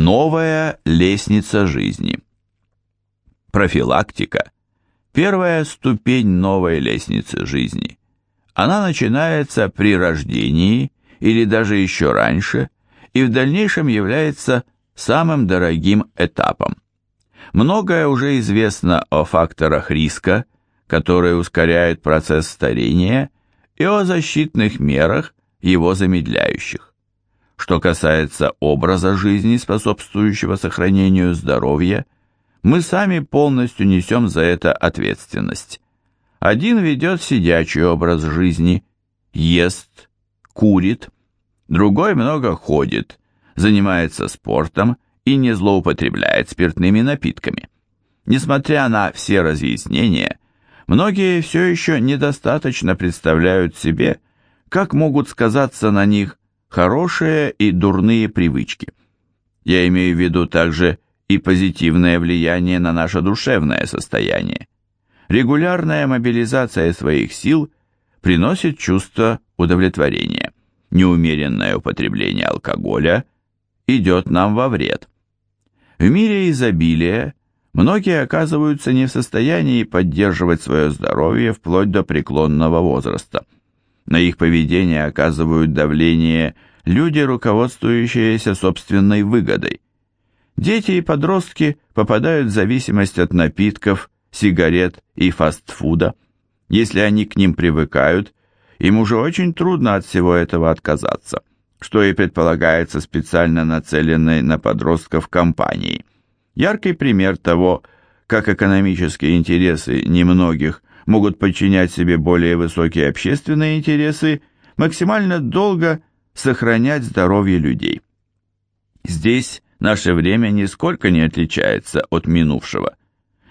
Новая лестница жизни. Профилактика – первая ступень новой лестницы жизни. Она начинается при рождении или даже еще раньше и в дальнейшем является самым дорогим этапом. Многое уже известно о факторах риска, которые ускоряют процесс старения, и о защитных мерах, его замедляющих. Что касается образа жизни, способствующего сохранению здоровья, мы сами полностью несем за это ответственность. Один ведет сидячий образ жизни, ест, курит, другой много ходит, занимается спортом и не злоупотребляет спиртными напитками. Несмотря на все разъяснения, многие все еще недостаточно представляют себе, как могут сказаться на них хорошие и дурные привычки. Я имею в виду также и позитивное влияние на наше душевное состояние. Регулярная мобилизация своих сил приносит чувство удовлетворения. Неумеренное употребление алкоголя идет нам во вред. В мире изобилия многие оказываются не в состоянии поддерживать свое здоровье вплоть до преклонного возраста – на их поведение оказывают давление люди, руководствующиеся собственной выгодой. Дети и подростки попадают в зависимость от напитков, сигарет и фастфуда. Если они к ним привыкают, им уже очень трудно от всего этого отказаться, что и предполагается специально нацеленной на подростков компанией. Яркий пример того, как экономические интересы немногих могут подчинять себе более высокие общественные интересы, максимально долго сохранять здоровье людей. Здесь наше время нисколько не отличается от минувшего.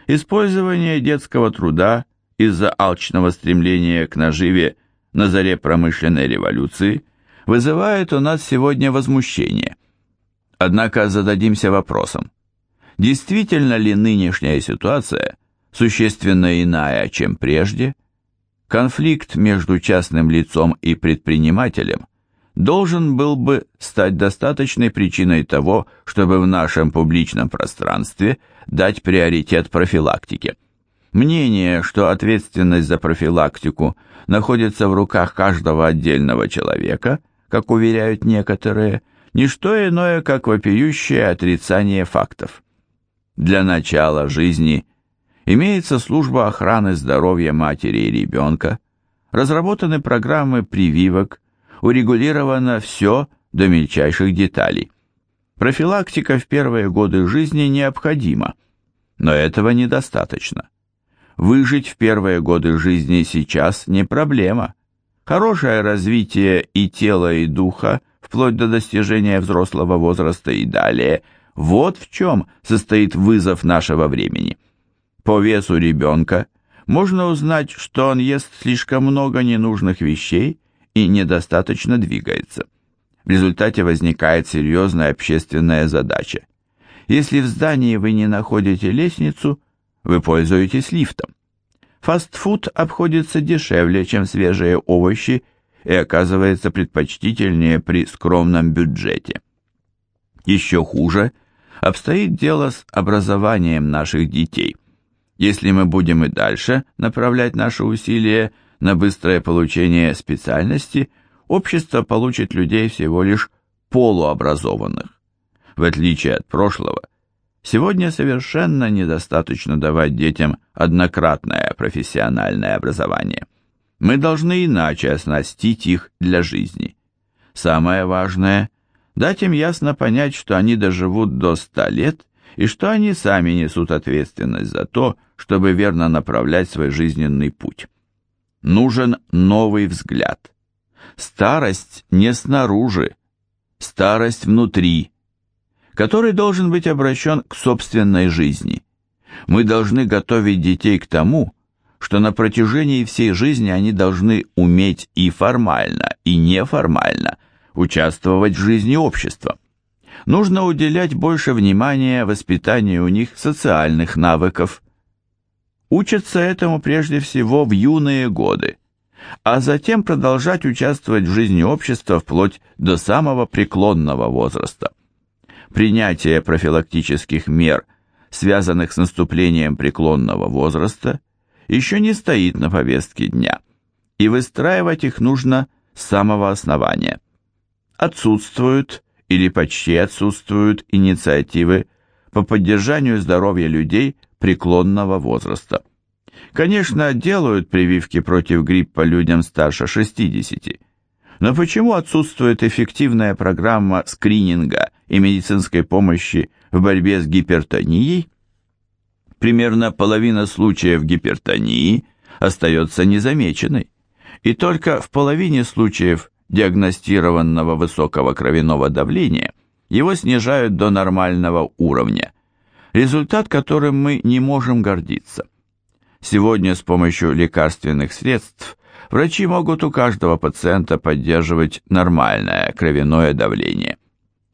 Использование детского труда из-за алчного стремления к наживе на заре промышленной революции вызывает у нас сегодня возмущение. Однако зададимся вопросом, действительно ли нынешняя ситуация – существенно иная, чем прежде, конфликт между частным лицом и предпринимателем должен был бы стать достаточной причиной того, чтобы в нашем публичном пространстве дать приоритет профилактике. Мнение, что ответственность за профилактику находится в руках каждого отдельного человека, как уверяют некоторые, не что иное, как вопиющее отрицание фактов. Для начала жизни – Имеется служба охраны здоровья матери и ребенка, разработаны программы прививок, урегулировано все до мельчайших деталей. Профилактика в первые годы жизни необходима, но этого недостаточно. Выжить в первые годы жизни сейчас не проблема. Хорошее развитие и тела, и духа, вплоть до достижения взрослого возраста и далее, вот в чем состоит вызов нашего времени. По весу ребенка можно узнать, что он ест слишком много ненужных вещей и недостаточно двигается. В результате возникает серьезная общественная задача. Если в здании вы не находите лестницу, вы пользуетесь лифтом. Фастфуд обходится дешевле, чем свежие овощи и оказывается предпочтительнее при скромном бюджете. Еще хуже обстоит дело с образованием наших детей – если мы будем и дальше направлять наши усилия на быстрое получение специальности, общество получит людей всего лишь полуобразованных. В отличие от прошлого, сегодня совершенно недостаточно давать детям однократное профессиональное образование. Мы должны иначе оснастить их для жизни. Самое важное – дать им ясно понять, что они доживут до 100 лет и что они сами несут ответственность за то, чтобы верно направлять свой жизненный путь. Нужен новый взгляд. Старость не снаружи, старость внутри, который должен быть обращен к собственной жизни. Мы должны готовить детей к тому, что на протяжении всей жизни они должны уметь и формально, и неформально участвовать в жизни общества. Нужно уделять больше внимания воспитанию у них социальных навыков, учатся этому прежде всего в юные годы, а затем продолжать участвовать в жизни общества вплоть до самого преклонного возраста. принятие профилактических мер, связанных с наступлением преклонного возраста, еще не стоит на повестке дня, и выстраивать их нужно с самого основания. Отсутствуют или почти отсутствуют инициативы по поддержанию здоровья людей преклонного возраста. Конечно, делают прививки против гриппа людям старше 60, но почему отсутствует эффективная программа скрининга и медицинской помощи в борьбе с гипертонией? Примерно половина случаев гипертонии остается незамеченной, и только в половине случаев диагностированного высокого кровяного давления его снижают до нормального уровня, результат которым мы не можем гордиться. Сегодня с помощью лекарственных средств врачи могут у каждого пациента поддерживать нормальное кровяное давление.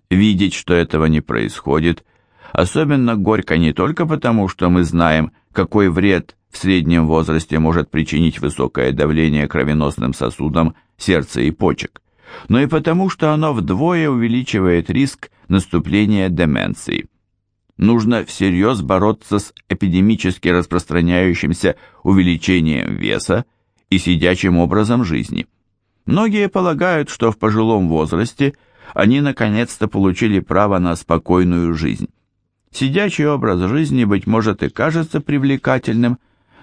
Видеть, что этого не происходит, особенно горько не только потому, что мы знаем, какой вред в среднем возрасте может причинить высокое давление кровеносным сосудам сердца и почек, но и потому, что оно вдвое увеличивает риск наступления деменции. Нужно всерьез бороться с эпидемически распространяющимся увеличением веса и сидячим образом жизни. Многие полагают, что в пожилом возрасте они наконец-то получили право на спокойную жизнь. Сидячий образ жизни, быть может, и кажется привлекательным,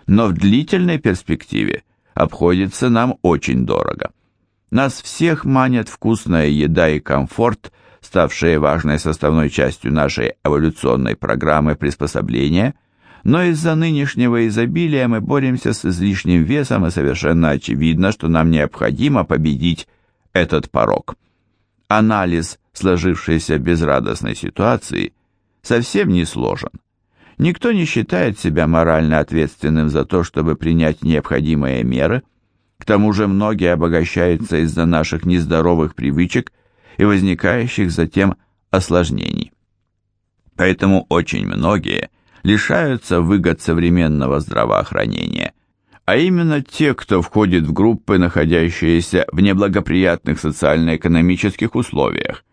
но в длительной перспективе обходится нам очень дорого. Нас всех манят вкусная еда и комфорт, ставшие важной составной частью нашей эволюционной программы приспособления – но из-за нынешнего изобилия мы боремся с излишним весом, и совершенно очевидно, что нам необходимо победить этот порог. Анализ сложившейся безрадостной ситуации совсем не сложен. Никто не считает себя морально ответственным за то, чтобы принять необходимые меры, к тому же многие обогащаются из-за наших нездоровых привычек и возникающих затем осложнений. Поэтому очень многие – лишаются выгод современного здравоохранения, а именно те, кто входит в группы, находящиеся в неблагоприятных социально-экономических условиях.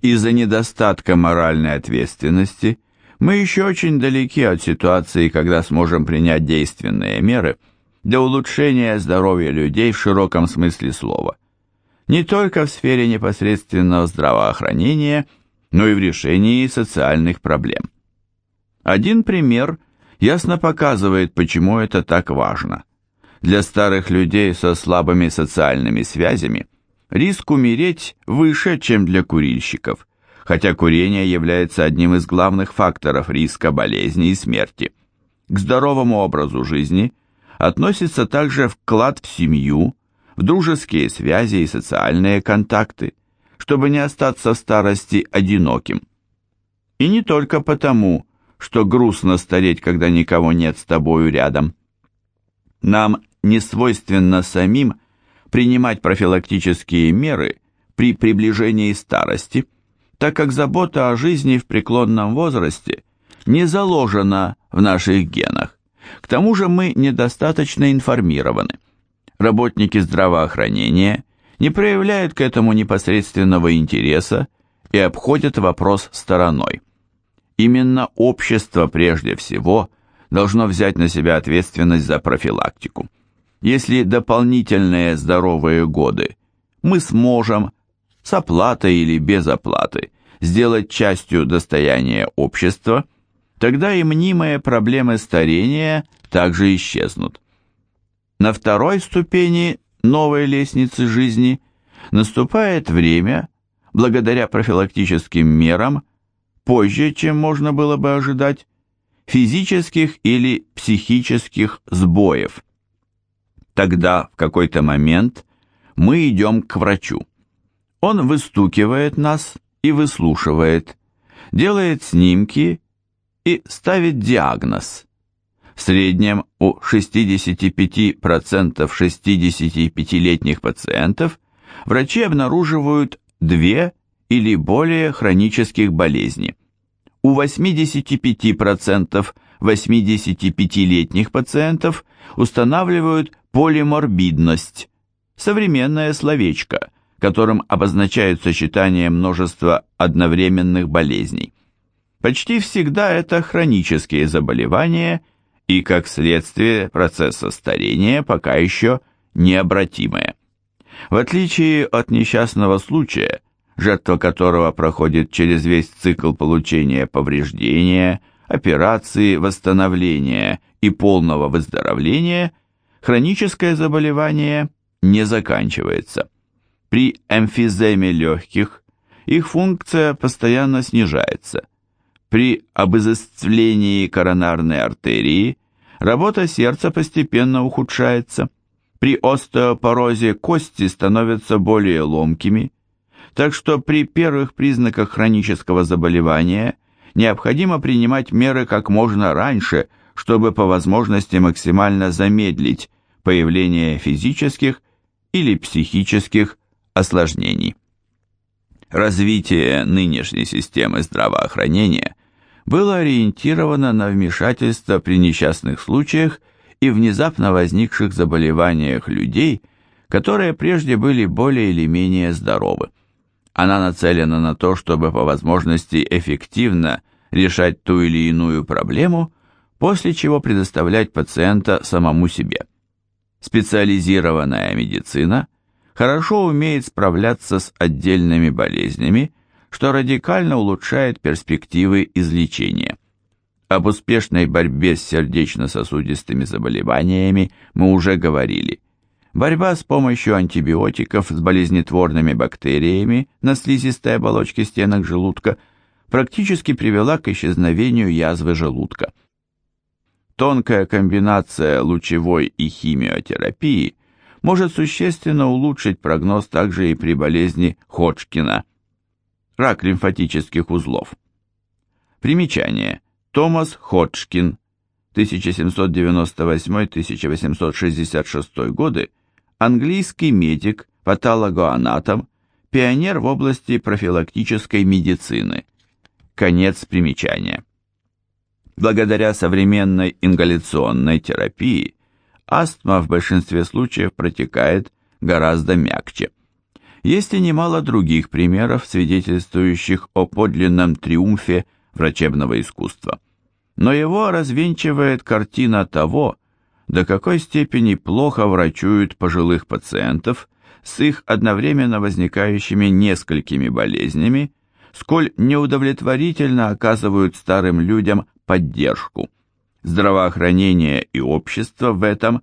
Из-за недостатка моральной ответственности мы еще очень далеки от ситуации, когда сможем принять действенные меры для улучшения здоровья людей в широком смысле слова. Не только в сфере непосредственного здравоохранения, но и в решении социальных проблем. Один пример ясно показывает, почему это так важно. Для старых людей со слабыми социальными связями риск умереть выше, чем для курильщиков, хотя курение является одним из главных факторов риска болезни и смерти. К здоровому образу жизни относится также вклад в семью, в дружеские связи и социальные контакты, чтобы не остаться в старости одиноким. И не только потому, что грустно стареть, когда никого нет с тобою рядом. Нам не свойственно самим принимать профилактические меры при приближении старости, так как забота о жизни в преклонном возрасте не заложена в наших генах. К тому же мы недостаточно информированы. Работники здравоохранения не проявляют к этому непосредственного интереса и обходят вопрос стороной. Именно общество прежде всего должно взять на себя ответственность за профилактику. Если дополнительные здоровые годы мы сможем, с оплатой или без оплаты, сделать частью достояния общества, тогда и мнимые проблемы старения также исчезнут. На второй ступени новой лестницы жизни наступает время, благодаря профилактическим мерам, позже, чем можно было бы ожидать, физических или психических сбоев. Тогда в какой-то момент мы идем к врачу. Он выстукивает нас и выслушивает, делает снимки и ставит диагноз. В среднем у 65% 65-летних пациентов врачи обнаруживают две или более хронических болезней. У 85% 85-летних пациентов устанавливают полиморбидность, современное словечко, которым обозначают сочетание множества одновременных болезней. Почти всегда это хронические заболевания и, как следствие процесса старения, пока еще необратимые. В отличие от несчастного случая, жертва которого проходит через весь цикл получения повреждения, операции, восстановления и полного выздоровления, хроническое заболевание не заканчивается. При эмфиземе легких их функция постоянно снижается. При обызоствлении коронарной артерии работа сердца постепенно ухудшается. При остеопорозе кости становятся более ломкими, так что при первых признаках хронического заболевания необходимо принимать меры как можно раньше, чтобы по возможности максимально замедлить появление физических или психических осложнений. Развитие нынешней системы здравоохранения было ориентировано на вмешательство при несчастных случаях и внезапно возникших заболеваниях людей, которые прежде были более или менее здоровы. Она нацелена на то, чтобы по возможности эффективно решать ту или иную проблему, после чего предоставлять пациента самому себе. Специализированная медицина хорошо умеет справляться с отдельными болезнями, что радикально улучшает перспективы излечения. Об успешной борьбе с сердечно-сосудистыми заболеваниями мы уже говорили. Борьба с помощью антибиотиков с болезнетворными бактериями на слизистой оболочке стенок желудка практически привела к исчезновению язвы желудка. Тонкая комбинация лучевой и химиотерапии может существенно улучшить прогноз также и при болезни Ходжкина, рак лимфатических узлов. Примечание. Томас Ходжкин, 1798-1866 годы, английский медик, патологоанатом, пионер в области профилактической медицины. Конец примечания. Благодаря современной ингаляционной терапии астма в большинстве случаев протекает гораздо мягче. Есть и немало других примеров, свидетельствующих о подлинном триумфе врачебного искусства. Но его развенчивает картина того, до какой степени плохо врачуют пожилых пациентов с их одновременно возникающими несколькими болезнями, сколь неудовлетворительно оказывают старым людям поддержку. Здравоохранение и общество в этом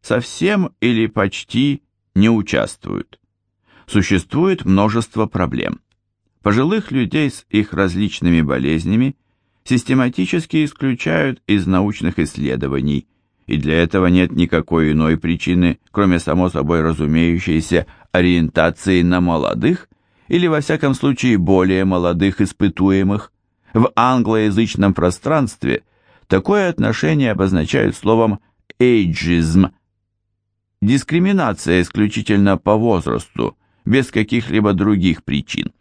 совсем или почти не участвуют. Существует множество проблем. Пожилых людей с их различными болезнями систематически исключают из научных исследований, и для этого нет никакой иной причины, кроме само собой разумеющейся ориентации на молодых или во всяком случае более молодых испытуемых. В англоязычном пространстве такое отношение обозначают словом «эйджизм» – дискриминация исключительно по возрасту, без каких-либо других причин.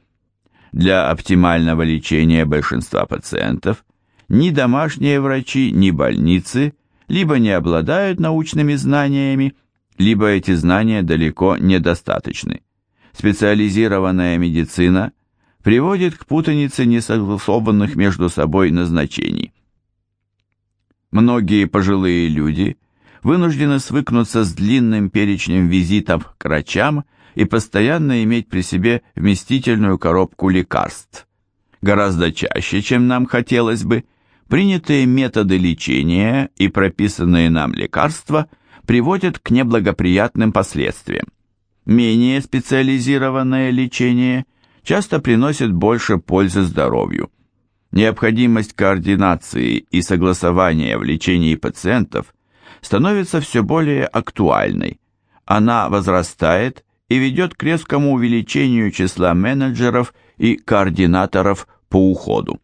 Для оптимального лечения большинства пациентов ни домашние врачи, ни больницы либо не обладают научными знаниями, либо эти знания далеко недостаточны. Специализированная медицина приводит к путанице несогласованных между собой назначений. Многие пожилые люди вынуждены свыкнуться с длинным перечнем визитов к врачам и постоянно иметь при себе вместительную коробку лекарств. Гораздо чаще, чем нам хотелось бы, принятые методы лечения и прописанные нам лекарства приводят к неблагоприятным последствиям. Менее специализированное лечение часто приносит больше пользы здоровью. Необходимость координации и согласования в лечении пациентов становится все более актуальной. Она возрастает и ведет к резкому увеличению числа менеджеров и координаторов по уходу.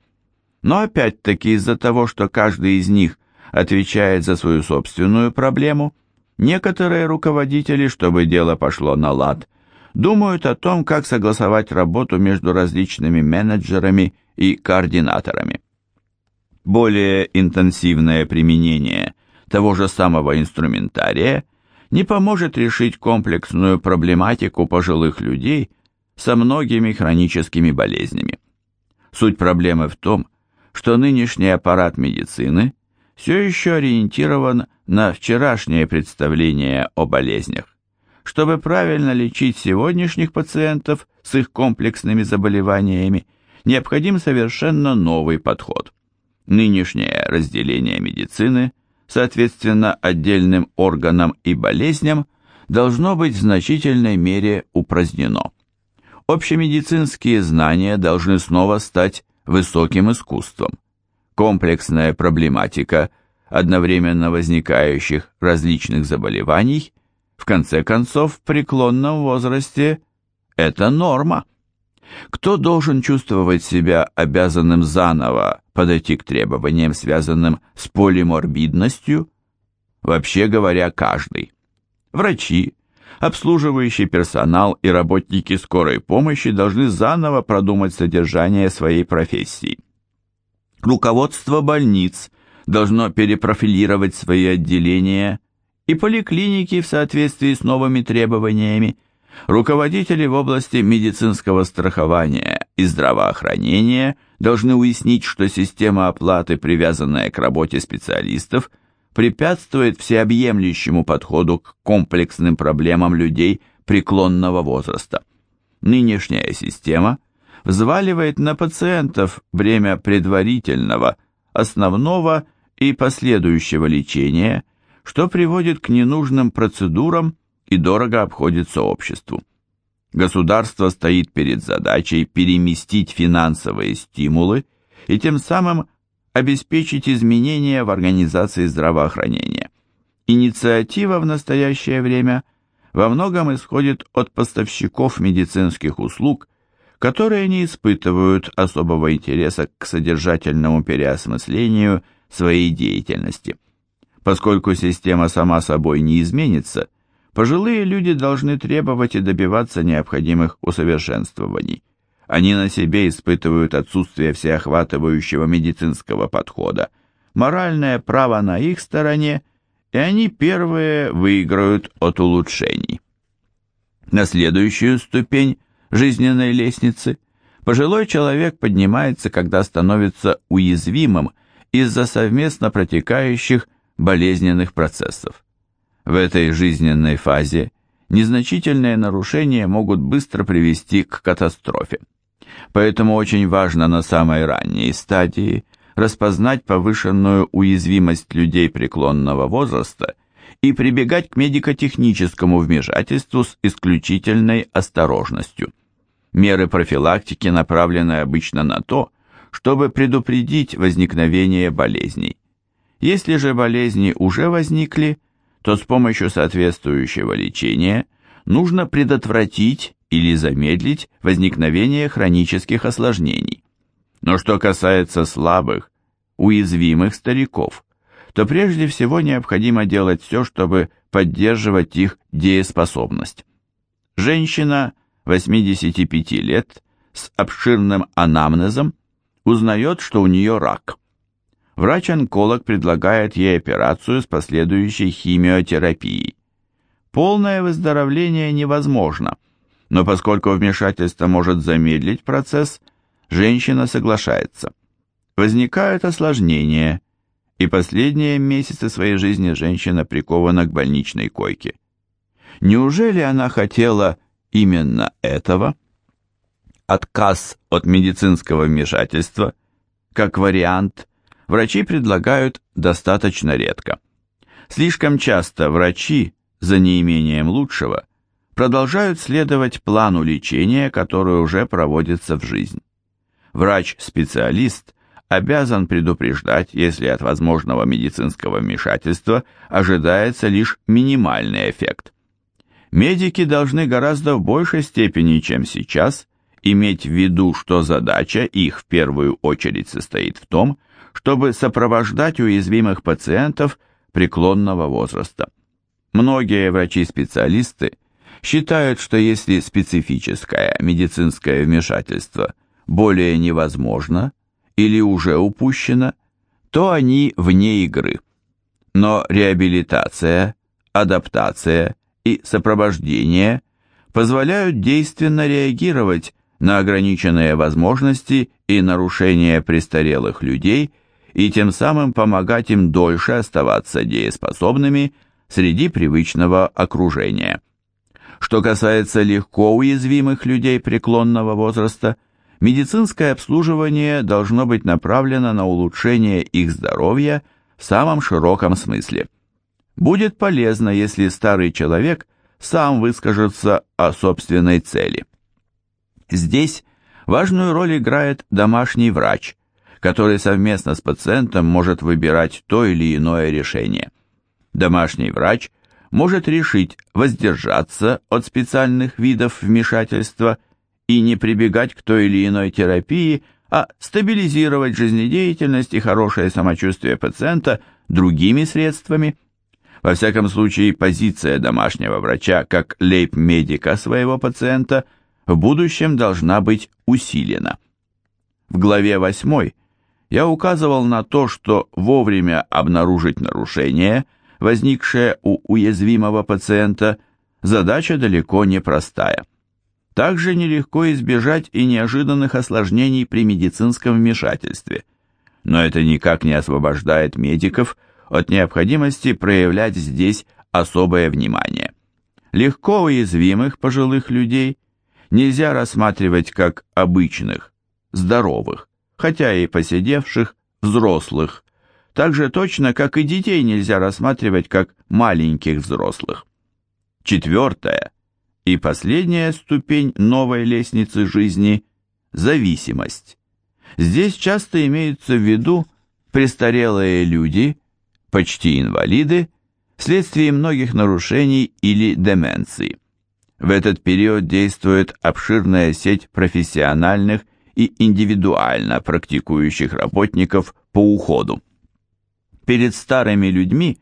Но опять-таки из-за того, что каждый из них отвечает за свою собственную проблему, некоторые руководители, чтобы дело пошло на лад, думают о том, как согласовать работу между различными менеджерами и координаторами. Более интенсивное применение того же самого инструментария не поможет решить комплексную проблематику пожилых людей со многими хроническими болезнями. Суть проблемы в том, что нынешний аппарат медицины все еще ориентирован на вчерашнее представление о болезнях. Чтобы правильно лечить сегодняшних пациентов с их комплексными заболеваниями, необходим совершенно новый подход. Нынешнее разделение медицины, соответственно отдельным органам и болезням, должно быть в значительной мере упразднено. Общемедицинские знания должны снова стать высоким искусством. Комплексная проблематика одновременно возникающих различных заболеваний в конце концов в преклонном возрасте это норма. Кто должен чувствовать себя обязанным заново подойти к требованиям, связанным с полиморбидностью? Вообще говоря, каждый. Врачи, обслуживающий персонал и работники скорой помощи должны заново продумать содержание своей профессии. Руководство больниц должно перепрофилировать свои отделения и поликлиники в соответствии с новыми требованиями, руководители в области медицинского страхования и здравоохранения должны уяснить, что система оплаты, привязанная к работе специалистов, препятствует всеобъемлющему подходу к комплексным проблемам людей преклонного возраста. Нынешняя система взваливает на пациентов бремя предварительного, основного и последующего лечения, что приводит к ненужным процедурам и дорого обходится обществу. Государство стоит перед задачей переместить финансовые стимулы и тем самым обеспечить изменения в организации здравоохранения. Инициатива в настоящее время во многом исходит от поставщиков медицинских услуг, которые не испытывают особого интереса к содержательному переосмыслению своей деятельности. Поскольку система сама собой не изменится, пожилые люди должны требовать и добиваться необходимых усовершенствований. Они на себе испытывают отсутствие всеохватывающего медицинского подхода, моральное право на их стороне, и они первые выиграют от улучшений. На следующую ступень жизненной лестницы пожилой человек поднимается, когда становится уязвимым из-за совместно протекающих болезненных процессов. В этой жизненной фазе незначительные нарушения могут быстро привести к катастрофе. Поэтому очень важно на самой ранней стадии распознать повышенную уязвимость людей преклонного возраста и прибегать к медико-техническому вмешательству с исключительной осторожностью. Меры профилактики направлены обычно на то, чтобы предупредить возникновение болезней. Если же болезни уже возникли, то с помощью соответствующего лечения нужно предотвратить или замедлить возникновение хронических осложнений. Но что касается слабых, уязвимых стариков, то прежде всего необходимо делать все, чтобы поддерживать их дееспособность. Женщина 85 лет с обширным анамнезом узнает, что у нее рак – врач-онколог предлагает ей операцию с последующей химиотерапией. Полное выздоровление невозможно, но поскольку вмешательство может замедлить процесс, женщина соглашается. Возникают осложнения, и последние месяцы своей жизни женщина прикована к больничной койке. Неужели она хотела именно этого? Отказ от медицинского вмешательства, как вариант – врачи предлагают достаточно редко. Слишком часто врачи, за неимением лучшего, продолжают следовать плану лечения, который уже проводится в жизнь. Врач-специалист обязан предупреждать, если от возможного медицинского вмешательства ожидается лишь минимальный эффект. Медики должны гораздо в большей степени, чем сейчас, иметь в виду, что задача их в первую очередь состоит в том, чтобы сопровождать уязвимых пациентов преклонного возраста. Многие врачи-специалисты считают, что если специфическое медицинское вмешательство более невозможно или уже упущено, то они вне игры. Но реабилитация, адаптация и сопровождение позволяют действенно реагировать на ограниченные возможности и нарушения престарелых людей и тем самым помогать им дольше оставаться дееспособными среди привычного окружения. Что касается легко уязвимых людей преклонного возраста, медицинское обслуживание должно быть направлено на улучшение их здоровья в самом широком смысле. Будет полезно, если старый человек сам выскажется о собственной цели. Здесь важную роль играет домашний врач, который совместно с пациентом может выбирать то или иное решение. Домашний врач – может решить воздержаться от специальных видов вмешательства и не прибегать к той или иной терапии, а стабилизировать жизнедеятельность и хорошее самочувствие пациента другими средствами. Во всяком случае, позиция домашнего врача как лейб-медика своего пациента в будущем должна быть усилена. В главе 8 я указывал на то, что вовремя обнаружить нарушение – возникшая у уязвимого пациента, задача далеко не простая. Также нелегко избежать и неожиданных осложнений при медицинском вмешательстве. Но это никак не освобождает медиков от необходимости проявлять здесь особое внимание. Легко уязвимых пожилых людей нельзя рассматривать как обычных, здоровых, хотя и посидевших, взрослых, так же точно, как и детей нельзя рассматривать как маленьких взрослых. Четвертая и последняя ступень новой лестницы жизни – зависимость. Здесь часто имеются в виду престарелые люди, почти инвалиды, вследствие многих нарушений или деменции. В этот период действует обширная сеть профессиональных и индивидуально практикующих работников по уходу перед старыми людьми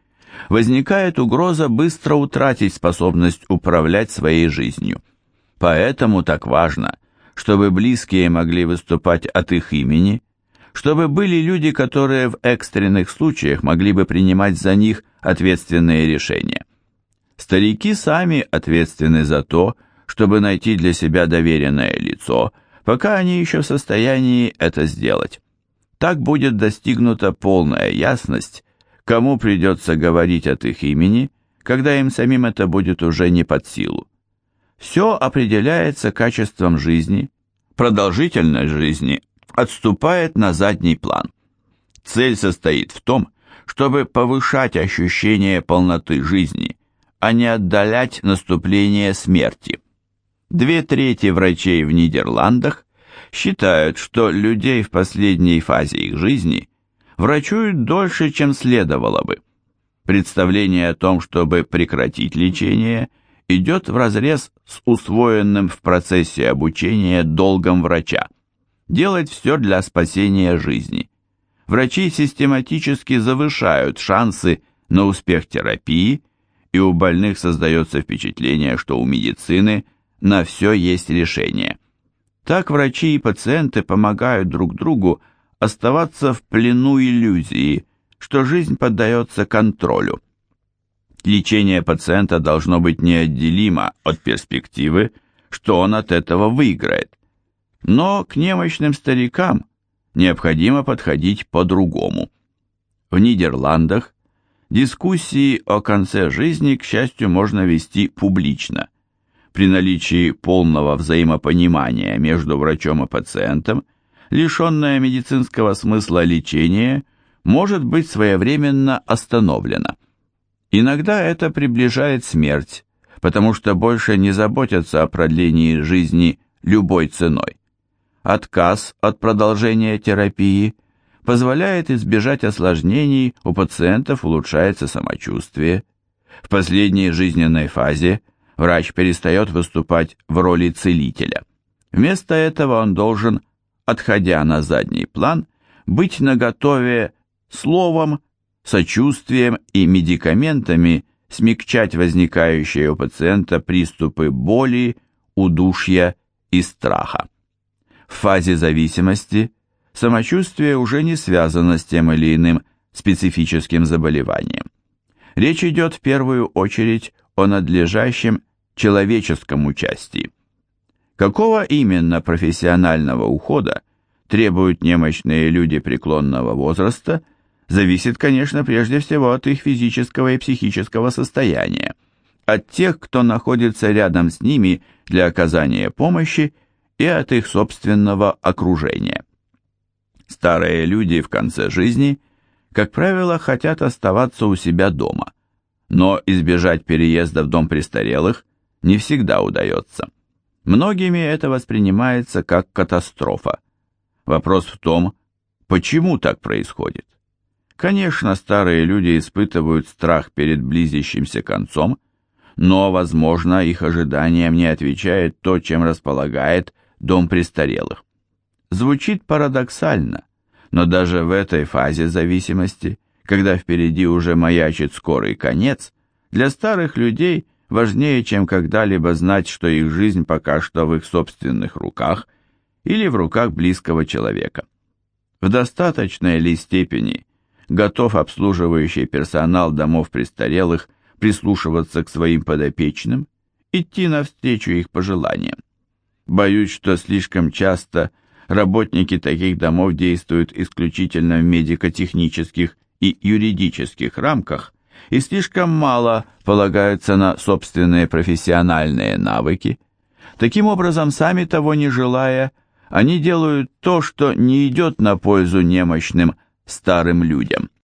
возникает угроза быстро утратить способность управлять своей жизнью. Поэтому так важно, чтобы близкие могли выступать от их имени, чтобы были люди, которые в экстренных случаях могли бы принимать за них ответственные решения. Старики сами ответственны за то, чтобы найти для себя доверенное лицо, пока они еще в состоянии это сделать. Так будет достигнута полная ясность, кому придется говорить от их имени, когда им самим это будет уже не под силу. Все определяется качеством жизни, продолжительность жизни отступает на задний план. Цель состоит в том, чтобы повышать ощущение полноты жизни, а не отдалять наступление смерти. Две трети врачей в Нидерландах считают, что людей в последней фазе их жизни врачуют дольше, чем следовало бы. Представление о том, чтобы прекратить лечение, идет вразрез с усвоенным в процессе обучения долгом врача. Делать все для спасения жизни. Врачи систематически завышают шансы на успех терапии, и у больных создается впечатление, что у медицины на все есть решение. Так врачи и пациенты помогают друг другу оставаться в плену иллюзии, что жизнь поддается контролю. Лечение пациента должно быть неотделимо от перспективы, что он от этого выиграет. Но к немощным старикам необходимо подходить по-другому. В Нидерландах дискуссии о конце жизни, к счастью, можно вести публично – при наличии полного взаимопонимания между врачом и пациентом, лишенное медицинского смысла лечение может быть своевременно остановлено. Иногда это приближает смерть, потому что больше не заботятся о продлении жизни любой ценой. Отказ от продолжения терапии позволяет избежать осложнений, у пациентов улучшается самочувствие. В последней жизненной фазе врач перестает выступать в роли целителя. Вместо этого он должен, отходя на задний план, быть наготове словом, сочувствием и медикаментами смягчать возникающие у пациента приступы боли, удушья и страха. В фазе зависимости самочувствие уже не связано с тем или иным специфическим заболеванием. Речь идет в первую очередь о надлежащем человеческом участии. Какого именно профессионального ухода требуют немощные люди преклонного возраста, зависит, конечно, прежде всего от их физического и психического состояния, от тех, кто находится рядом с ними для оказания помощи и от их собственного окружения. Старые люди в конце жизни, как правило, хотят оставаться у себя дома, но избежать переезда в дом престарелых не всегда удается. Многими это воспринимается как катастрофа. Вопрос в том, почему так происходит. Конечно, старые люди испытывают страх перед близящимся концом, но, возможно, их ожиданиям не отвечает то, чем располагает дом престарелых. Звучит парадоксально, но даже в этой фазе зависимости, когда впереди уже маячит скорый конец, для старых людей важнее, чем когда-либо знать, что их жизнь пока что в их собственных руках или в руках близкого человека. В достаточной ли степени готов обслуживающий персонал домов престарелых прислушиваться к своим подопечным, идти навстречу их пожеланиям? Боюсь, что слишком часто работники таких домов действуют исключительно в медико-технических и юридических рамках и слишком мало полагаются на собственные профессиональные навыки. Таким образом, сами того не желая, они делают то, что не идет на пользу немощным старым людям.